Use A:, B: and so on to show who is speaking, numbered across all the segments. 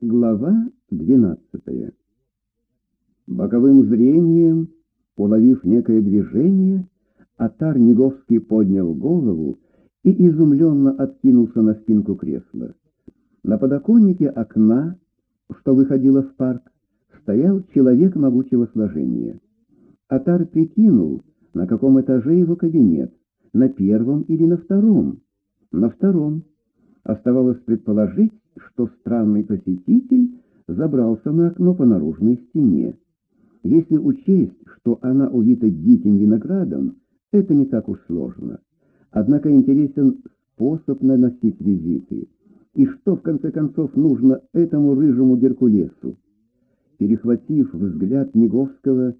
A: Глава 12. Боковым зрением, уловив некое движение, Атар Неговский поднял голову и изумленно откинулся на спинку кресла. На подоконнике окна, что выходило в парк, стоял человек могучего сложения. Атар прикинул, на каком этаже его кабинет, на первом или на втором. На втором. Оставалось предположить, что странный посетитель забрался на окно по наружной стене. Если учесть, что она увита диким виноградом, это не так уж сложно. Однако интересен способ наносить визиты. И что, в конце концов, нужно этому рыжему Геркулесу? Перехватив взгляд Неговского,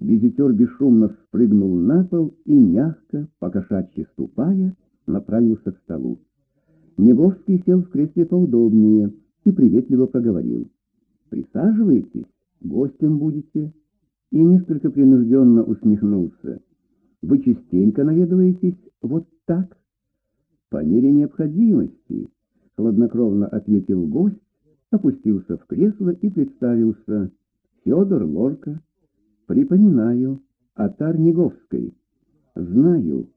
A: визитер бесшумно спрыгнул на пол и, мягко, покошачьи ступая, направился к столу. Неговский сел в кресле поудобнее и приветливо проговорил. «Присаживайтесь, гостем будете». И несколько принужденно усмехнулся. «Вы частенько наведываетесь вот так?» «По мере необходимости», — хладнокровно ответил гость, опустился в кресло и представился. «Федор Лорка. Припоминаю, Атар Неговской. Знаю,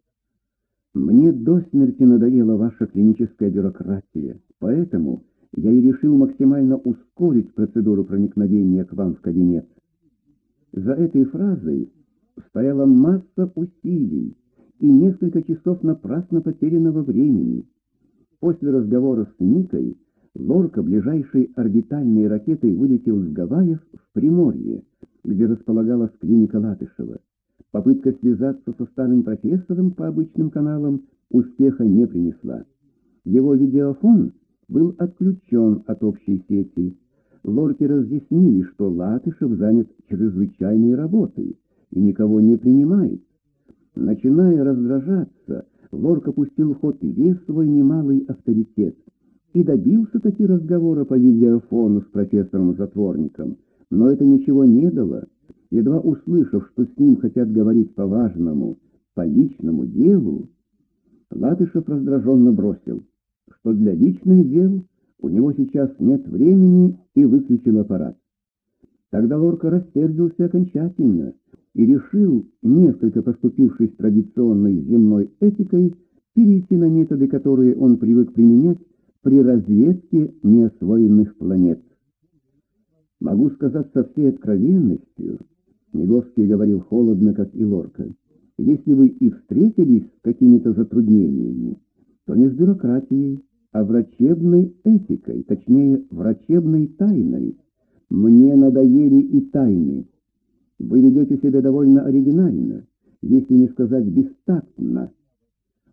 A: мне до смерти надоела ваша клиническая бюрократия, поэтому я и решил максимально ускорить процедуру проникновения к вам в кабинет. За этой фразой стояла масса усилий и несколько часов напрасно потерянного времени. После разговора с Никой Лорка ближайшей орбитальной ракетой вылетел с Гавайев в Приморье, где располагалась клиника Латышева. Попытка связаться со старым профессором по обычным каналам успеха не принесла. Его видеофон был отключен от общей сети. Лорки разъяснили, что Латышев занят чрезвычайной работой и никого не принимает. Начиная раздражаться, Лорк опустил в ход весь свой немалый авторитет и добился таки разговора по видеофону с профессором-затворником, но это ничего не дало едва услышав, что с ним хотят говорить по важному, по личному делу, Латышев раздраженно бросил, что для личных дел у него сейчас нет времени и выключил аппарат. Тогда Лорка рассердился окончательно и решил, несколько поступившись традиционной земной этикой, перейти на методы, которые он привык применять при разведке неосвоенных планет. Могу сказать со всей откровенностью, Снеговский говорил холодно, как и Лорка. Если вы и встретились с какими-то затруднениями, то не с бюрократией, а врачебной этикой, точнее, врачебной тайной. Мне надоели и тайны. Вы ведете себя довольно оригинально, если не сказать бестактно.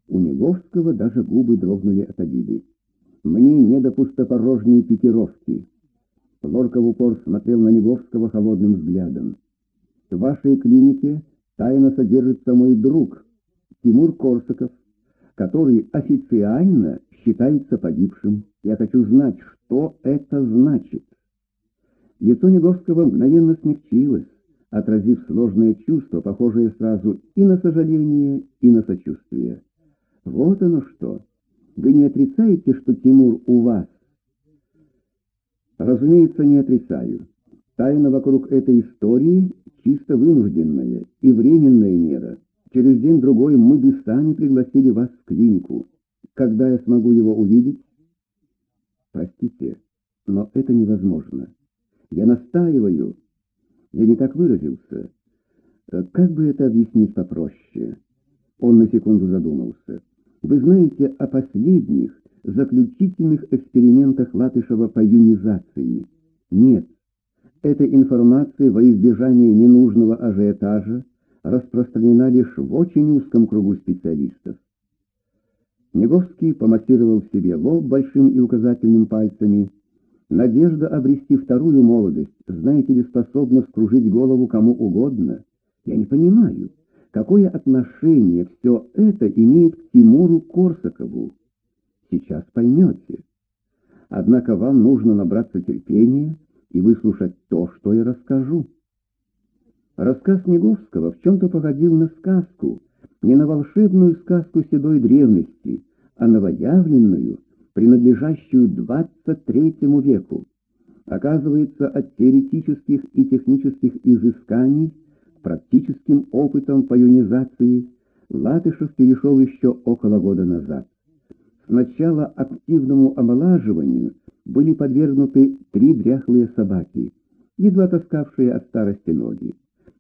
A: У Неговского даже губы дрогнули от обиды. Мне не до пустопорожней пикировки. Лорка в упор смотрел на Неговского холодным взглядом. В вашей клинике тайно содержится мой друг Тимур Корсаков, который официально считается погибшим. Я хочу знать, что это значит. Лицо Неговского мгновенно смягчилось, отразив сложное чувство, похожее сразу и на сожаление, и на сочувствие. Вот оно что. Вы не отрицаете, что Тимур у вас? Разумеется, не отрицаю. Тайна вокруг этой истории чисто вынужденная и временная мера. Через день-другой мы бы сами пригласили вас в клинику. Когда я смогу его увидеть? Простите, но это невозможно. Я настаиваю. Я не так выразился. Как бы это объяснить попроще? Он на секунду задумался. Вы знаете о последних, заключительных экспериментах Латышева по юнизации? Нет. Эта информация во избежание ненужного ажиотажа распространена лишь в очень узком кругу специалистов. Неговский помассировал себе лоб большим и указательным пальцами. Надежда обрести вторую молодость, знаете ли, способна скружить голову кому угодно. Я не понимаю, какое отношение все это имеет к Тимуру Корсакову. Сейчас поймете. Однако вам нужно набраться терпения и выслушать то, что я расскажу. Рассказ Неговского в чем-то походил на сказку, не на волшебную сказку седой древности, а новоявленную, принадлежащую 23 веку. Оказывается, от теоретических и технических изысканий практическим опытом по ионизации Латышев перешел еще около года назад. Сначала активному омолаживанию были подвергнуты три дряхлые собаки, едва таскавшие от старости ноги.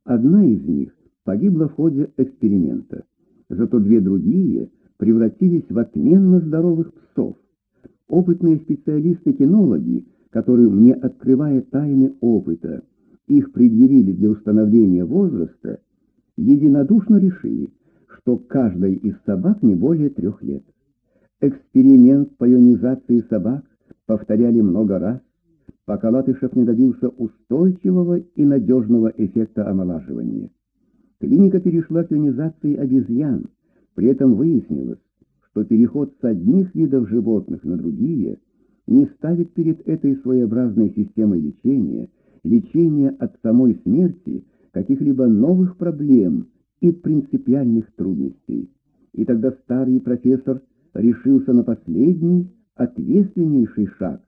A: Одна из них погибла в ходе эксперимента, зато две другие превратились в отменно здоровых псов. Опытные специалисты-кинологи, которые мне открывая тайны опыта, их предъявили для установления возраста, единодушно решили, что каждой из собак не более трех лет. Эксперимент по ионизации собак повторяли много раз, пока Латышев не добился устойчивого и надежного эффекта омолаживания. Клиника перешла к ионизации обезьян, при этом выяснилось, что переход с одних видов животных на другие не ставит перед этой своеобразной системой лечения, лечения от самой смерти, каких-либо новых проблем и принципиальных трудностей. И тогда старый профессор решился на последний, ответственнейший шаг,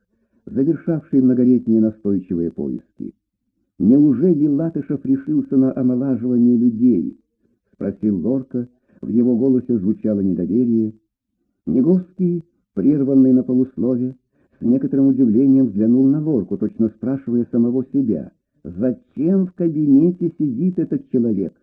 A: завершавший многолетние настойчивые поиски. «Неужели Латышев решился на омолаживание людей?» — спросил Лорка, в его голосе звучало недоверие. Неговский, прерванный на полуслове, с некоторым удивлением взглянул на Лорку, точно спрашивая самого себя, «Зачем в кабинете сидит этот человек?»